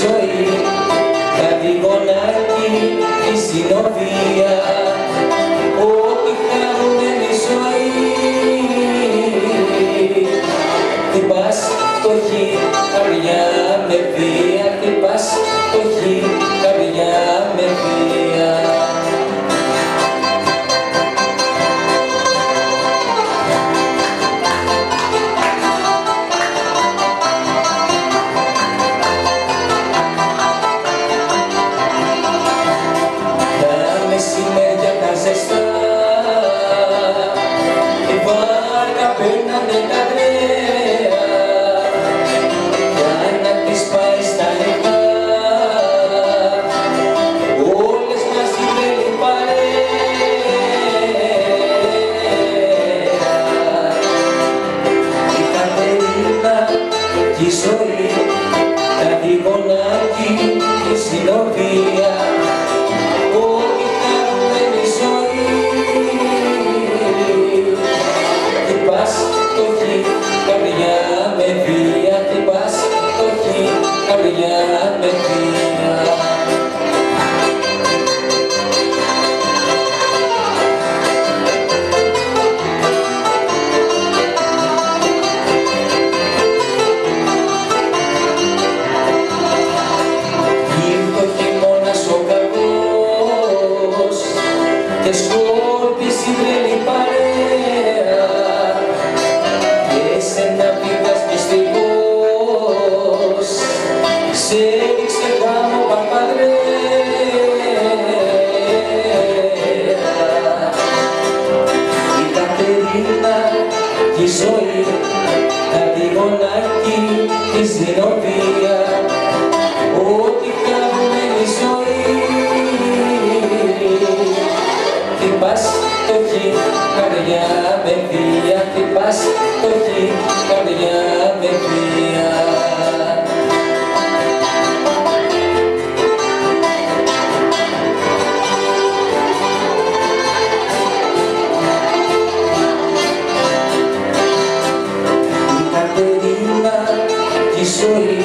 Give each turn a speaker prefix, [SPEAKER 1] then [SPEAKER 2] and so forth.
[SPEAKER 1] ζωή θα τη γονάκι τη συνοδεία ό,τι χαρούμενη ζωή την πας φτωχή Σε πάνω παπαδρέα Ήταν παιδίνα κι η ζωή, κάτι γονάκι της Δινόπης so